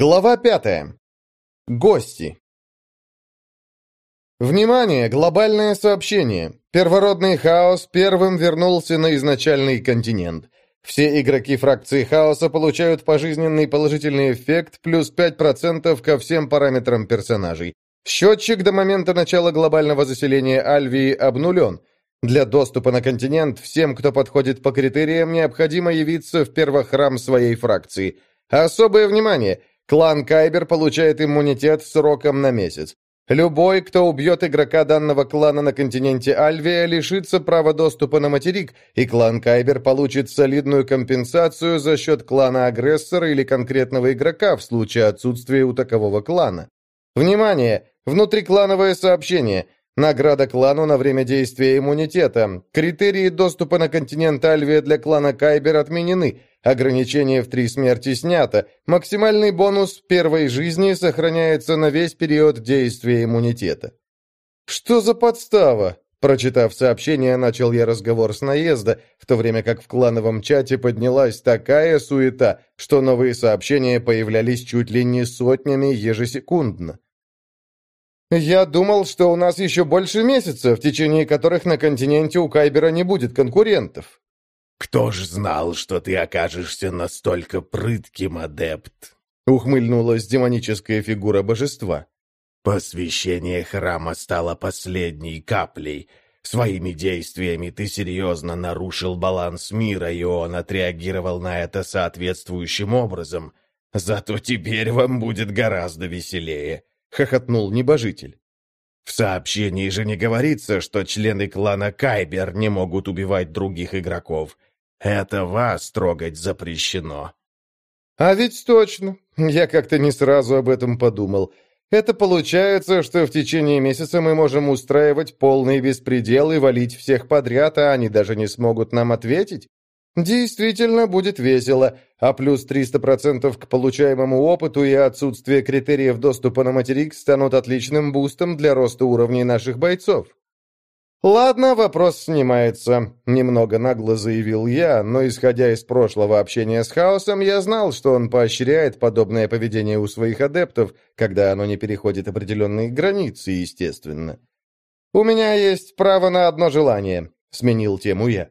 Глава пятая. Гости. Внимание! Глобальное сообщение. Первородный хаос первым вернулся на изначальный континент. Все игроки фракции хаоса получают пожизненный положительный эффект плюс 5% ко всем параметрам персонажей. Счетчик до момента начала глобального заселения Альвии обнулен. Для доступа на континент всем, кто подходит по критериям, необходимо явиться в первохрам своей фракции. Особое внимание! Клан Кайбер получает иммунитет сроком на месяц. Любой, кто убьет игрока данного клана на континенте Альвия, лишится права доступа на материк, и клан Кайбер получит солидную компенсацию за счет клана-агрессора или конкретного игрока в случае отсутствия у такового клана. Внимание! Внутриклановое сообщение – Награда клану на время действия иммунитета. Критерии доступа на континент Альвия для клана Кайбер отменены. Ограничение в три смерти снято. Максимальный бонус первой жизни сохраняется на весь период действия иммунитета. Что за подстава? Прочитав сообщение, начал я разговор с наезда, в то время как в клановом чате поднялась такая суета, что новые сообщения появлялись чуть ли не сотнями ежесекундно. «Я думал, что у нас еще больше месяца, в течение которых на континенте у Кайбера не будет конкурентов». «Кто ж знал, что ты окажешься настолько прытким, адепт?» ухмыльнулась демоническая фигура божества. «Посвящение храма стало последней каплей. Своими действиями ты серьезно нарушил баланс мира, и он отреагировал на это соответствующим образом. Зато теперь вам будет гораздо веселее. — хохотнул небожитель. «В сообщении же не говорится, что члены клана Кайбер не могут убивать других игроков. Это вас трогать запрещено». «А ведь точно. Я как-то не сразу об этом подумал. Это получается, что в течение месяца мы можем устраивать полный беспредел и валить всех подряд, а они даже не смогут нам ответить? Действительно будет весело, а плюс 300% к получаемому опыту и отсутствие критериев доступа на материк станут отличным бустом для роста уровней наших бойцов. «Ладно, вопрос снимается», — немного нагло заявил я, но, исходя из прошлого общения с Хаосом, я знал, что он поощряет подобное поведение у своих адептов, когда оно не переходит определенные границы, естественно. «У меня есть право на одно желание», — сменил тему я.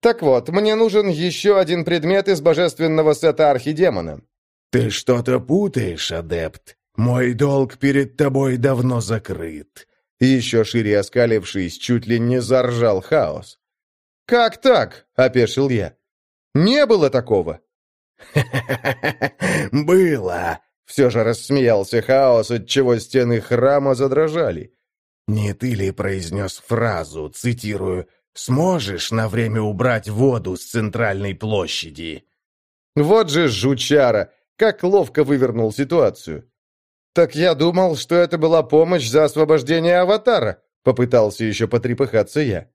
Так вот, мне нужен еще один предмет из божественного сета архидемона». «Ты что-то путаешь, адепт. Мой долг перед тобой давно закрыт». Еще шире оскалившись, чуть ли не заржал хаос. «Как так?» — опешил я. «Не было такого». «Было!» — все же рассмеялся хаос, отчего стены храма задрожали. «Не ты ли произнес фразу, цитирую, Сможешь на время убрать воду с центральной площади?» «Вот же жучара! Как ловко вывернул ситуацию!» «Так я думал, что это была помощь за освобождение аватара!» Попытался еще потрепыхаться я.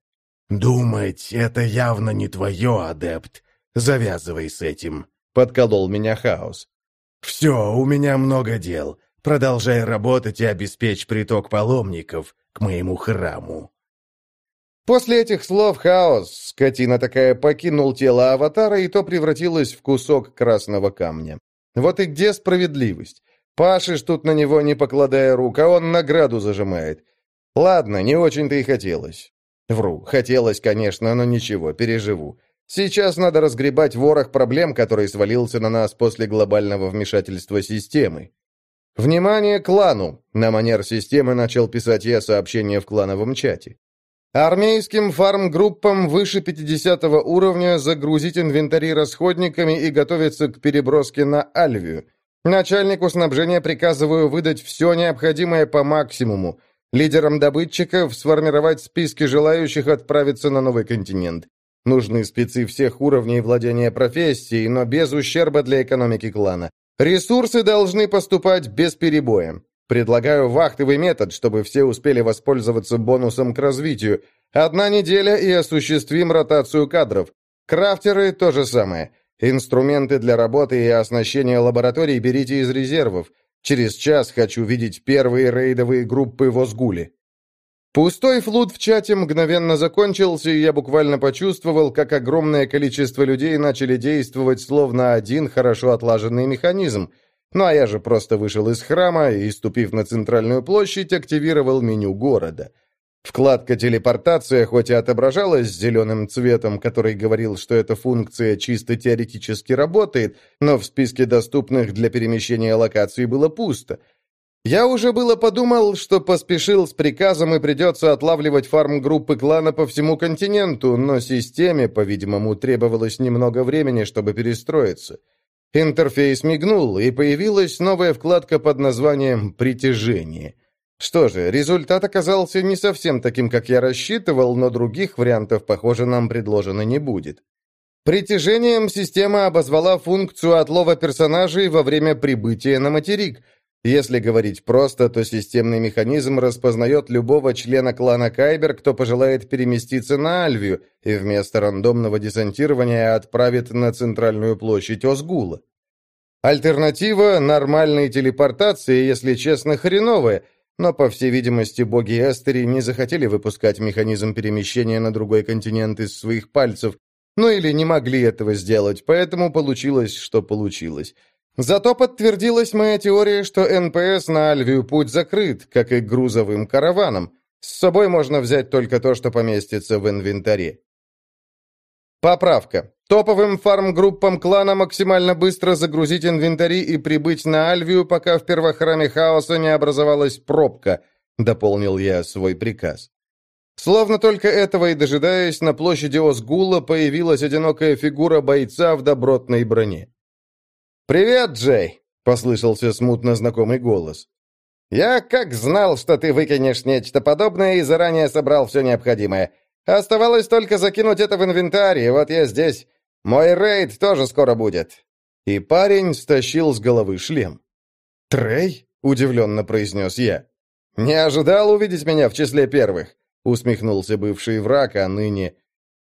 «Думать, это явно не твое, адепт. Завязывай с этим», — подколол меня хаос. «Все, у меня много дел. Продолжай работать и обеспечь приток паломников к моему храму». После этих слов хаос, скотина такая, покинул тело аватара, и то превратилось в кусок красного камня. Вот и где справедливость? Пашешь тут на него, не покладая рук, а он награду зажимает. Ладно, не очень-то и хотелось. Вру, хотелось, конечно, но ничего, переживу. Сейчас надо разгребать ворох проблем, который свалился на нас после глобального вмешательства системы. «Внимание клану!» На манер системы начал писать я сообщение в клановом чате. Армейским фарм-группам выше 50 уровня загрузить инвентари расходниками и готовиться к переброске на Альвию. Начальнику снабжения приказываю выдать все необходимое по максимуму. Лидерам добытчиков сформировать списки желающих отправиться на новый континент. Нужны спецы всех уровней владения профессией, но без ущерба для экономики клана. Ресурсы должны поступать без перебоя. Предлагаю вахтовый метод, чтобы все успели воспользоваться бонусом к развитию. Одна неделя и осуществим ротацию кадров. Крафтеры – то же самое. Инструменты для работы и оснащения лабораторий берите из резервов. Через час хочу видеть первые рейдовые группы в Озгуле. Пустой флут в чате мгновенно закончился, и я буквально почувствовал, как огромное количество людей начали действовать словно один хорошо отлаженный механизм – Ну а я же просто вышел из храма и, ступив на центральную площадь, активировал меню города. Вкладка «Телепортация» хоть и отображалась зеленым цветом, который говорил, что эта функция чисто теоретически работает, но в списке доступных для перемещения локаций было пусто. Я уже было подумал, что поспешил с приказом и придется отлавливать фарм-группы клана по всему континенту, но системе, по-видимому, требовалось немного времени, чтобы перестроиться. Интерфейс мигнул, и появилась новая вкладка под названием «Притяжение». Что же, результат оказался не совсем таким, как я рассчитывал, но других вариантов, похоже, нам предложено не будет. Притяжением система обозвала функцию отлова персонажей во время прибытия на материк. Если говорить просто, то системный механизм распознает любого члена клана Кайбер, кто пожелает переместиться на Альвию, и вместо рандомного десантирования отправит на центральную площадь Озгула. Альтернатива нормальной телепортации, если честно, хреновая, но, по всей видимости, боги Эстери не захотели выпускать механизм перемещения на другой континент из своих пальцев, ну или не могли этого сделать, поэтому получилось, что получилось. Зато подтвердилась моя теория, что НПС на Альвию путь закрыт, как и грузовым караванам. С собой можно взять только то, что поместится в инвентаре. Поправка. Топовым фарм-группам клана максимально быстро загрузить инвентари и прибыть на Альвию, пока в первохраме хаоса не образовалась пробка, дополнил я свой приказ. Словно только этого и дожидаясь, на площади Озгула появилась одинокая фигура бойца в добротной броне. «Привет, Джей!» — послышался смутно знакомый голос. «Я как знал, что ты выкинешь нечто подобное и заранее собрал все необходимое. Оставалось только закинуть это в инвентарь, и вот я здесь. Мой рейд тоже скоро будет». И парень стащил с головы шлем. «Трей?» — удивленно произнес я. «Не ожидал увидеть меня в числе первых», — усмехнулся бывший враг, а ныне...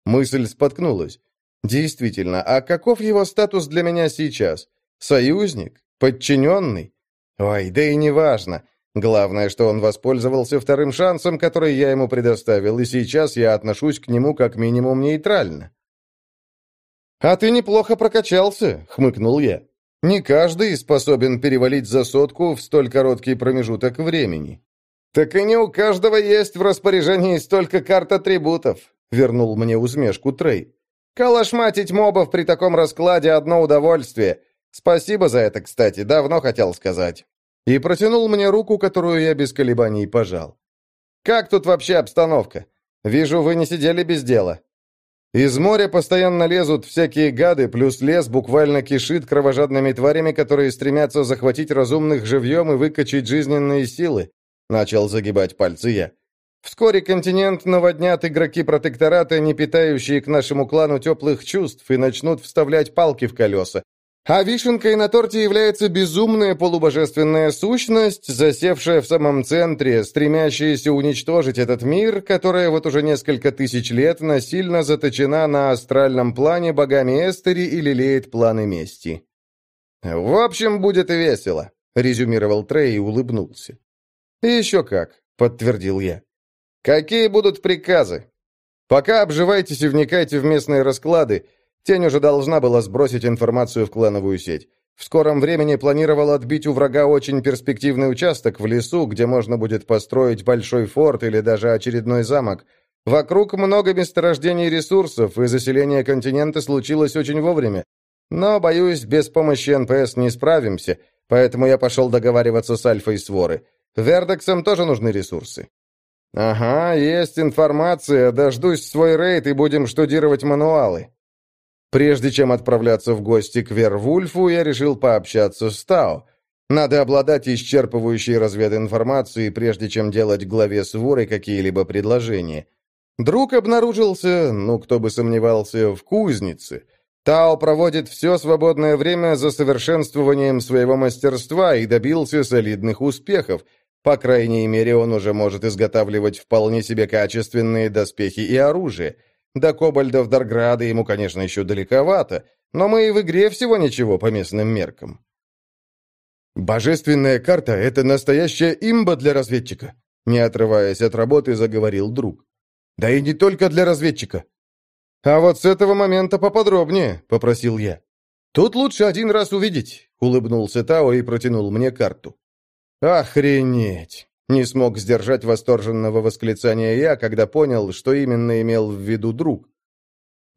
Мысль споткнулась. «Действительно, а каков его статус для меня сейчас? Союзник? Подчиненный? Ой, да и неважно. Главное, что он воспользовался вторым шансом, который я ему предоставил, и сейчас я отношусь к нему как минимум нейтрально. «А ты неплохо прокачался», — хмыкнул я. «Не каждый способен перевалить за сотку в столь короткий промежуток времени». «Так и не у каждого есть в распоряжении столько карт атрибутов», — вернул мне усмешку Трей. «Калашматить мобов при таком раскладе — одно удовольствие. Спасибо за это, кстати, давно хотел сказать» и протянул мне руку, которую я без колебаний пожал. «Как тут вообще обстановка? Вижу, вы не сидели без дела». Из моря постоянно лезут всякие гады, плюс лес буквально кишит кровожадными тварями, которые стремятся захватить разумных живьем и выкачать жизненные силы. Начал загибать пальцы я. Вскоре континент наводнят игроки протектората, не питающие к нашему клану теплых чувств, и начнут вставлять палки в колеса. А вишенкой на торте является безумная полубожественная сущность, засевшая в самом центре, стремящаяся уничтожить этот мир, которая вот уже несколько тысяч лет насильно заточена на астральном плане богами Эстери и лелеет планы мести. «В общем, будет весело», — резюмировал Трей и улыбнулся. «Еще как», — подтвердил я. «Какие будут приказы? Пока обживайтесь и вникайте в местные расклады, Тень уже должна была сбросить информацию в клановую сеть. В скором времени планировал отбить у врага очень перспективный участок в лесу, где можно будет построить большой форт или даже очередной замок. Вокруг много месторождений ресурсов, и заселение континента случилось очень вовремя. Но, боюсь, без помощи НПС не справимся, поэтому я пошел договариваться с Альфой Своры. Вердексам тоже нужны ресурсы. «Ага, есть информация, дождусь свой рейд и будем штудировать мануалы». Прежде чем отправляться в гости к Вервульфу, я решил пообщаться с Тао. Надо обладать исчерпывающей развединформацией, прежде чем делать главе Своры какие-либо предложения. Друг обнаружился, ну, кто бы сомневался, в кузнице. Тао проводит все свободное время за совершенствованием своего мастерства и добился солидных успехов. По крайней мере, он уже может изготавливать вполне себе качественные доспехи и оружие – до кобальдов Дарграда ему, конечно, еще далековато, но мы и в игре всего ничего по местным меркам. «Божественная карта — это настоящая имба для разведчика», не отрываясь от работы, заговорил друг. «Да и не только для разведчика». «А вот с этого момента поподробнее», — попросил я. «Тут лучше один раз увидеть. улыбнулся Тао и протянул мне карту. «Охренеть!» — не смог сдержать восторженного восклицания я, когда понял, что именно имел в виду друг.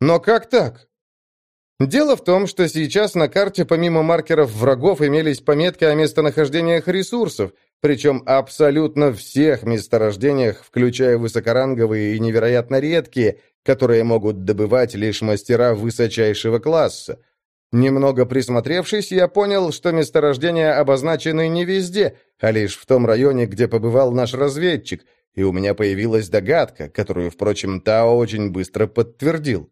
«Но как так?» Дело в том, что сейчас на карте помимо маркеров врагов имелись пометки о местонахождениях ресурсов, причем абсолютно всех месторождениях, включая высокоранговые и невероятно редкие, которые могут добывать лишь мастера высочайшего класса. Немного присмотревшись, я понял, что месторождения обозначены не везде, а лишь в том районе, где побывал наш разведчик, и у меня появилась догадка, которую, впрочем, Тао очень быстро подтвердил.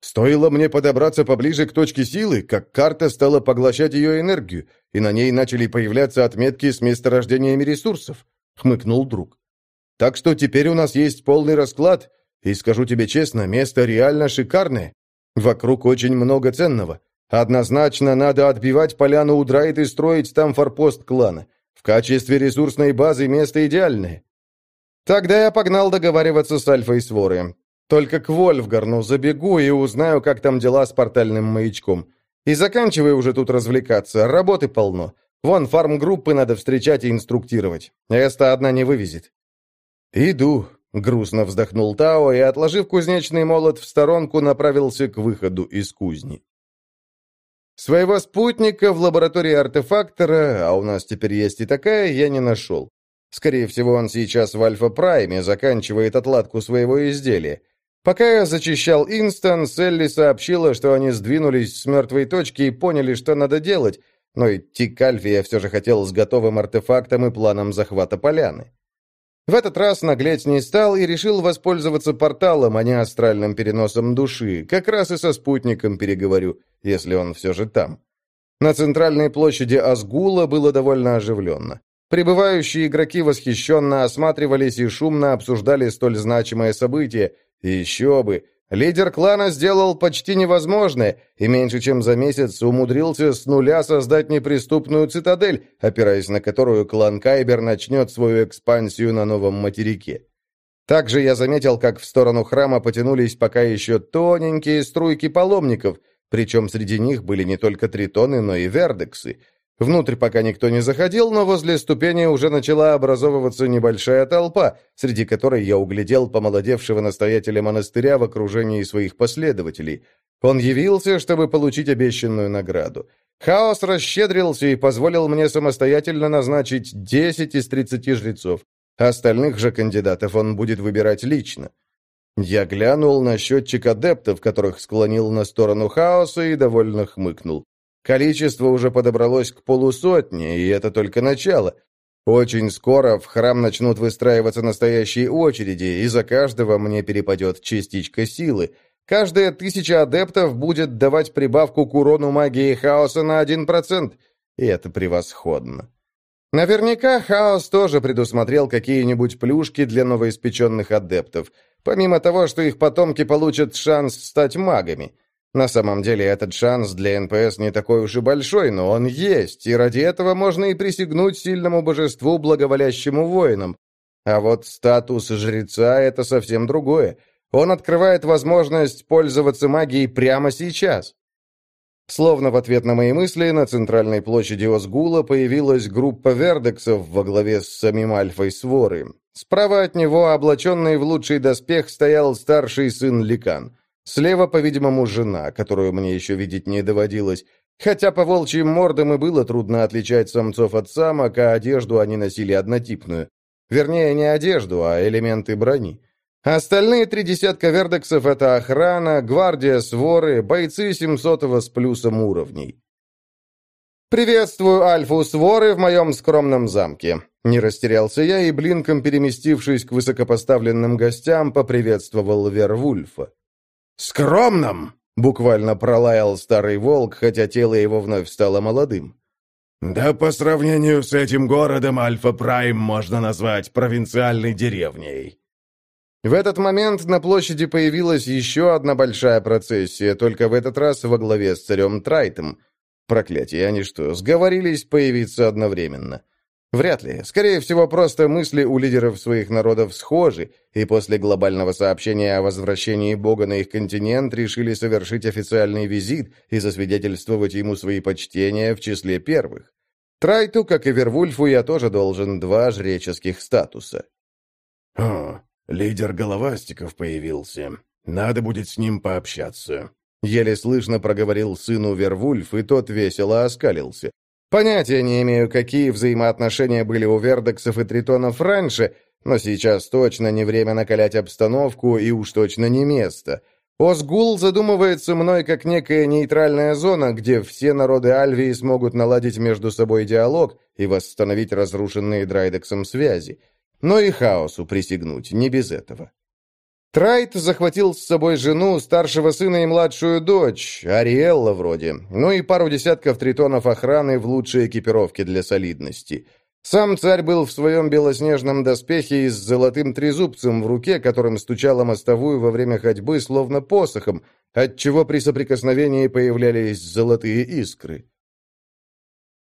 Стоило мне подобраться поближе к точке силы, как карта стала поглощать ее энергию, и на ней начали появляться отметки с месторождениями ресурсов», — хмыкнул друг. «Так что теперь у нас есть полный расклад, и скажу тебе честно, место реально шикарное. Вокруг очень много ценного. Однозначно надо отбивать поляну у Драйт и строить там форпост клана. В качестве ресурсной базы место идеальное». Тогда я погнал договариваться с Альфой Своры. Только к Вольфгарну забегу и узнаю, как там дела с портальным маячком. И заканчивай уже тут развлекаться, работы полно. Вон, фарм-группы надо встречать и инструктировать. Эста одна не вывезет». «Иду», — грустно вздохнул Тао и, отложив кузнечный молот в сторонку, направился к выходу из кузни. Своего спутника в лаборатории артефактора, а у нас теперь есть и такая, я не нашел. Скорее всего, он сейчас в Альфа-Прайме заканчивает отладку своего изделия. Пока я зачищал Инстон, Селли сообщила, что они сдвинулись с мертвой точки и поняли, что надо делать, но идти к Альфе я все же хотел с готовым артефактом и планом захвата поляны. В этот раз наглеть не стал и решил воспользоваться порталом, а не астральным переносом души. Как раз и со спутником переговорю, если он все же там. На центральной площади Азгула было довольно оживленно. Прибывающие игроки восхищенно осматривались и шумно обсуждали столь значимое событие, еще бы! Лидер клана сделал почти невозможное и меньше чем за месяц умудрился с нуля создать неприступную цитадель, опираясь на которую клан Кайбер начнет свою экспансию на новом материке. Также я заметил, как в сторону храма потянулись пока еще тоненькие струйки паломников, причем среди них были не только тритоны, но и вердексы – Внутрь пока никто не заходил, но возле ступени уже начала образовываться небольшая толпа, среди которой я углядел помолодевшего настоятеля монастыря в окружении своих последователей. Он явился, чтобы получить обещанную награду. Хаос расщедрился и позволил мне самостоятельно назначить 10 из 30 жрецов. Остальных же кандидатов он будет выбирать лично. Я глянул на счетчик адептов, которых склонил на сторону хаоса и довольно хмыкнул. Количество уже подобралось к полусотне, и это только начало. Очень скоро в храм начнут выстраиваться настоящие очереди, и за каждого мне перепадет частичка силы. Каждая тысяча адептов будет давать прибавку к урону магии хаоса на 1%, и это превосходно. Наверняка Хаос тоже предусмотрел какие-нибудь плюшки для новоиспеченных адептов, помимо того, что их потомки получат шанс стать магами – на самом деле этот шанс для НПС не такой уж и большой, но он есть, и ради этого можно и присягнуть сильному божеству, благоволящему воинам. А вот статус жреца — это совсем другое. Он открывает возможность пользоваться магией прямо сейчас. Словно в ответ на мои мысли, на центральной площади Азгула появилась группа вердексов во главе с самим Альфой Своры. Справа от него, облаченный в лучший доспех, стоял старший сын Ликан. Слева, по-видимому, жена, которую мне еще видеть не доводилось. Хотя по волчьим мордам и было трудно отличать самцов от самок, а одежду они носили однотипную. Вернее, не одежду, а элементы брони. Остальные три десятка вердексов — это охрана, гвардия, своры, бойцы 700 с плюсом уровней. «Приветствую Альфу Своры в моем скромном замке». Не растерялся я и, блинком переместившись к высокопоставленным гостям, поприветствовал Вервульфа. «Скромным!» — буквально пролаял старый волк, хотя тело его вновь стало молодым. «Да по сравнению с этим городом Альфа-Прайм можно назвать провинциальной деревней». В этот момент на площади появилась еще одна большая процессия, только в этот раз во главе с царем Трайтом. Проклятие, они что, сговорились появиться одновременно? Вряд ли. Скорее всего, просто мысли у лидеров своих народов схожи, и после глобального сообщения о возвращении Бога на их континент решили совершить официальный визит и засвидетельствовать ему свои почтения в числе первых. Трайту, как и Вервульфу, я тоже должен два жреческих статуса. «О, лидер головастиков появился. Надо будет с ним пообщаться». Еле слышно проговорил сыну Вервульф, и тот весело оскалился. Понятия не имею, какие взаимоотношения были у Вердексов и Тритонов раньше, но сейчас точно не время накалять обстановку и уж точно не место. Озгул задумывается мной как некая нейтральная зона, где все народы Альвии смогут наладить между собой диалог и восстановить разрушенные Драйдексом связи. Но и хаосу присягнуть, не без этого. Трайт захватил с собой жену, старшего сына и младшую дочь, Ариэлла вроде, ну и пару десятков тритонов охраны в лучшей экипировке для солидности. Сам царь был в своем белоснежном доспехе и с золотым трезубцем в руке, которым стучала мостовую во время ходьбы, словно посохом, отчего при соприкосновении появлялись золотые искры.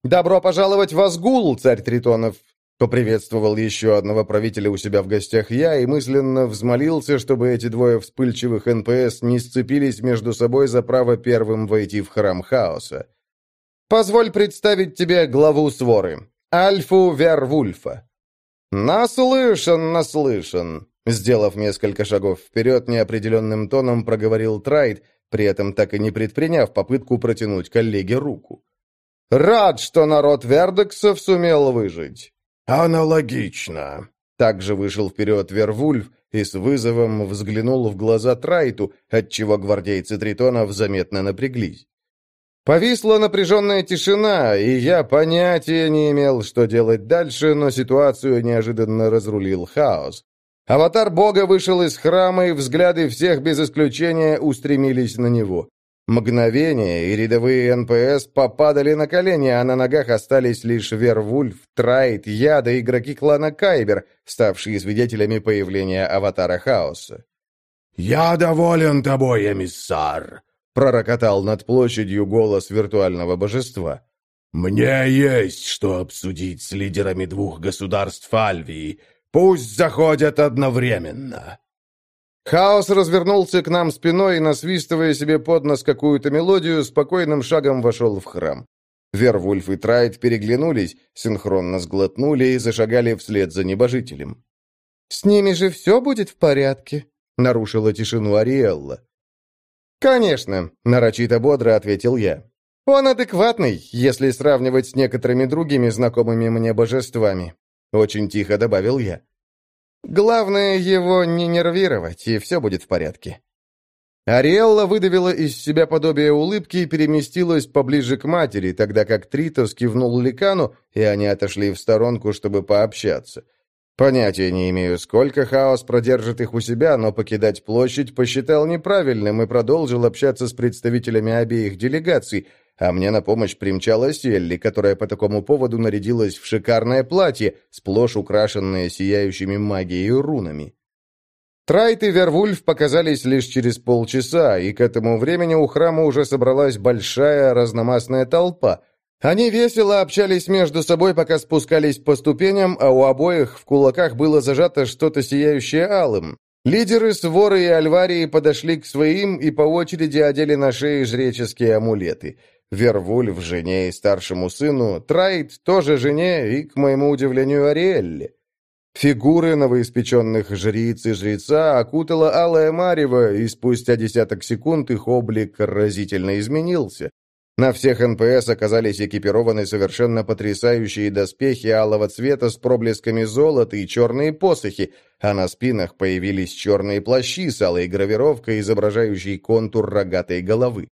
«Добро пожаловать в Азгул, царь Тритонов!» Поприветствовал еще одного правителя у себя в гостях я и мысленно взмолился, чтобы эти двое вспыльчивых НПС не сцепились между собой за право первым войти в храм хаоса. «Позволь представить тебе главу своры, Альфу Вервульфа». «Наслышан, наслышан», — сделав несколько шагов вперед, неопределенным тоном проговорил Трайд, при этом так и не предприняв попытку протянуть коллеге руку. «Рад, что народ Вердексов сумел выжить. «Аналогично!» Также вышел вперед Вервульф и с вызовом взглянул в глаза Трайту, отчего гвардейцы Тритонов заметно напряглись. Повисла напряженная тишина, и я понятия не имел, что делать дальше, но ситуацию неожиданно разрулил хаос. Аватар бога вышел из храма, и взгляды всех без исключения устремились на него. Мгновение, и рядовые НПС попадали на колени, а на ногах остались лишь Вервульф, Трайд, Яда и игроки клана Кайбер, ставшие свидетелями появления Аватара Хаоса. «Я доволен тобой, эмиссар!» — пророкотал над площадью голос виртуального божества. «Мне есть что обсудить с лидерами двух государств Альвии. Пусть заходят одновременно!» Хаос развернулся к нам спиной и, насвистывая себе под нос какую-то мелодию, спокойным шагом вошел в храм. Вервульф и Трайт переглянулись, синхронно сглотнули и зашагали вслед за небожителем. «С ними же все будет в порядке?» — нарушила тишину Ариэлла. «Конечно», — нарочито бодро ответил я. «Он адекватный, если сравнивать с некоторыми другими знакомыми мне божествами», — очень тихо добавил я. Главное его не нервировать, и все будет в порядке. Ариэлла выдавила из себя подобие улыбки и переместилась поближе к матери, тогда как Тритос кивнул Ликану, и они отошли в сторонку, чтобы пообщаться. Понятия не имею, сколько хаос продержит их у себя, но покидать площадь посчитал неправильным и продолжил общаться с представителями обеих делегаций, а мне на помощь примчалась Элли, которая по такому поводу нарядилась в шикарное платье, сплошь украшенное сияющими магией рунами. Трайт и Вервульф показались лишь через полчаса, и к этому времени у храма уже собралась большая разномастная толпа. Они весело общались между собой, пока спускались по ступеням, а у обоих в кулаках было зажато что-то сияющее алым. Лидеры Своры и Альварии подошли к своим и по очереди одели на шеи жреческие амулеты – Вервульф жене и старшему сыну, Трайт тоже жене и, к моему удивлению, Ариэлле. Фигуры новоиспеченных жриц и жреца окутало алое марево, и спустя десяток секунд их облик разительно изменился. На всех НПС оказались экипированы совершенно потрясающие доспехи алого цвета с проблесками золота и черные посохи, а на спинах появились черные плащи с алой гравировкой, изображающей контур рогатой головы.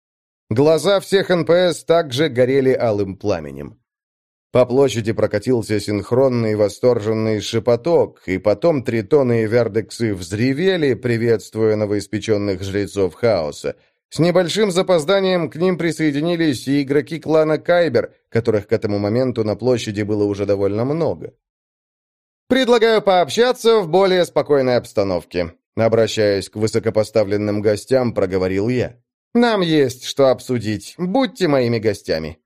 Глаза всех НПС также горели алым пламенем. По площади прокатился синхронный восторженный шепоток, и потом тритоны и вердексы взревели, приветствуя новоиспеченных жрецов хаоса. С небольшим запозданием к ним присоединились и игроки клана Кайбер, которых к этому моменту на площади было уже довольно много. «Предлагаю пообщаться в более спокойной обстановке», обращаясь к высокопоставленным гостям, проговорил я. Нам есть что обсудить. Будьте моими гостями».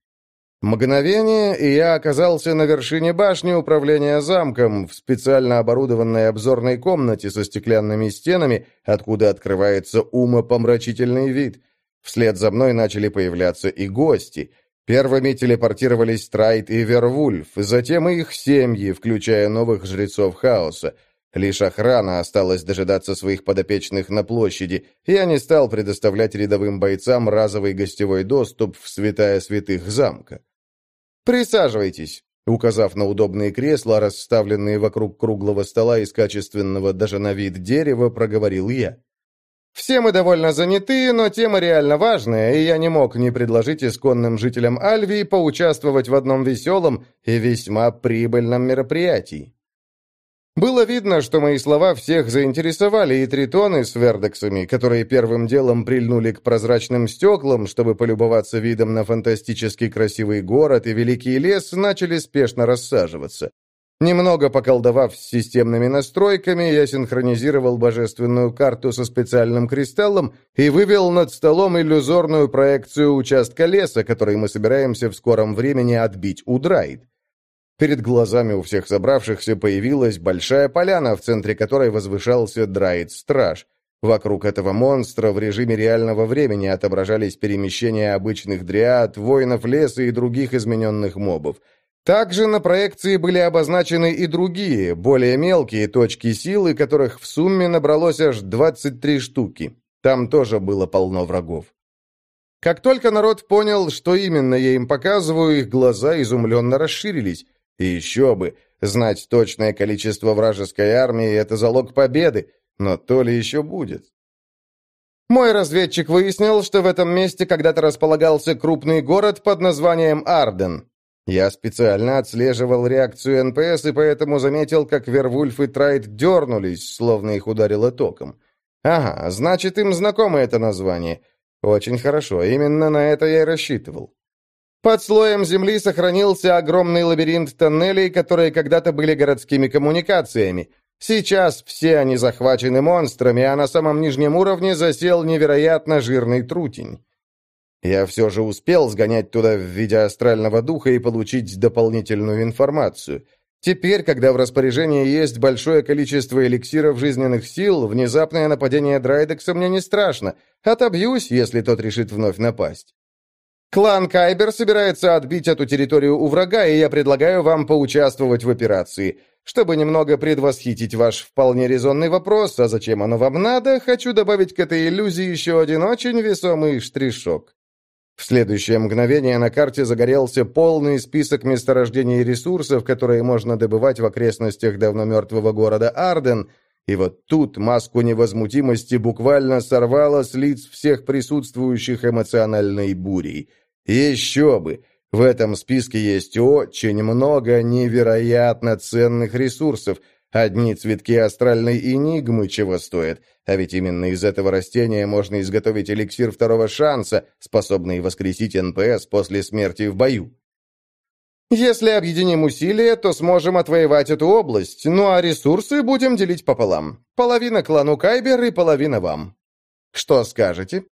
Мгновение, и я оказался на вершине башни управления замком, в специально оборудованной обзорной комнате со стеклянными стенами, откуда открывается умопомрачительный вид. Вслед за мной начали появляться и гости. Первыми телепортировались Страйт и Вервульф, затем и их семьи, включая новых жрецов хаоса. Лишь охрана осталась дожидаться своих подопечных на площади, и я не стал предоставлять рядовым бойцам разовый гостевой доступ в святая святых замка. «Присаживайтесь», — указав на удобные кресла, расставленные вокруг круглого стола из качественного даже на вид дерева, проговорил я. «Все мы довольно заняты, но тема реально важная, и я не мог не предложить исконным жителям Альвии поучаствовать в одном веселом и весьма прибыльном мероприятии. Было видно, что мои слова всех заинтересовали, и тритоны с вердексами, которые первым делом прильнули к прозрачным стеклам, чтобы полюбоваться видом на фантастически красивый город и великий лес, начали спешно рассаживаться. Немного поколдовав с системными настройками, я синхронизировал божественную карту со специальным кристаллом и вывел над столом иллюзорную проекцию участка леса, который мы собираемся в скором времени отбить у Драйд. Перед глазами у всех собравшихся появилась большая поляна, в центре которой возвышался Драйд-страж. Вокруг этого монстра в режиме реального времени отображались перемещения обычных дриад, воинов леса и других измененных мобов. Также на проекции были обозначены и другие, более мелкие точки силы, которых в сумме набралось аж 23 штуки. Там тоже было полно врагов. Как только народ понял, что именно я им показываю, их глаза изумленно расширились. И еще бы, знать точное количество вражеской армии – это залог победы, но то ли еще будет. Мой разведчик выяснил, что в этом месте когда-то располагался крупный город под названием Арден. Я специально отслеживал реакцию НПС и поэтому заметил, как Вервульф и Трайт дернулись, словно их ударило током. Ага, значит, им знакомо это название. Очень хорошо, именно на это я и рассчитывал. Под слоем земли сохранился огромный лабиринт тоннелей, которые когда-то были городскими коммуникациями. Сейчас все они захвачены монстрами, а на самом нижнем уровне засел невероятно жирный трутень. Я все же успел сгонять туда в виде астрального духа и получить дополнительную информацию. Теперь, когда в распоряжении есть большое количество эликсиров жизненных сил, внезапное нападение Драйдекса мне не страшно. Отобьюсь, если тот решит вновь напасть. Клан Кайбер собирается отбить эту территорию у врага, и я предлагаю вам поучаствовать в операции. Чтобы немного предвосхитить ваш вполне резонный вопрос, а зачем оно вам надо, хочу добавить к этой иллюзии еще один очень весомый штришок. В следующее мгновение на карте загорелся полный список месторождений и ресурсов, которые можно добывать в окрестностях давно мертвого города Арден, и вот тут маску невозмутимости буквально сорвало с лиц всех присутствующих эмоциональной бурей – еще бы! В этом списке есть очень много невероятно ценных ресурсов. Одни цветки астральной энигмы чего стоят. А ведь именно из этого растения можно изготовить эликсир второго шанса, способный воскресить НПС после смерти в бою. Если объединим усилия, то сможем отвоевать эту область, ну а ресурсы будем делить пополам. Половина клану Кайбер и половина вам. Что скажете?